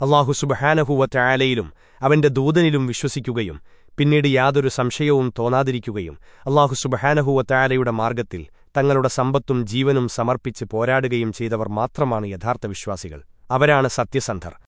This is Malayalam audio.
അള്ളാഹു സുബഹാനഹുവറ്റായാലയിലും അവന്റെ ദൂതനിലും വിശ്വസിക്കുകയും പിന്നീട് യാതൊരു സംശയവും തോന്നാതിരിക്കുകയും അള്ളാഹു സുബഹാനഹുവറ്റായാലയുടെ മാർഗത്തിൽ തങ്ങളുടെ സമ്പത്തും ജീവനും സമർപ്പിച്ച് പോരാടുകയും ചെയ്തവർ മാത്രമാണ് യഥാർത്ഥ വിശ്വാസികൾ. അവരാണ് സത്യസന്ധർ.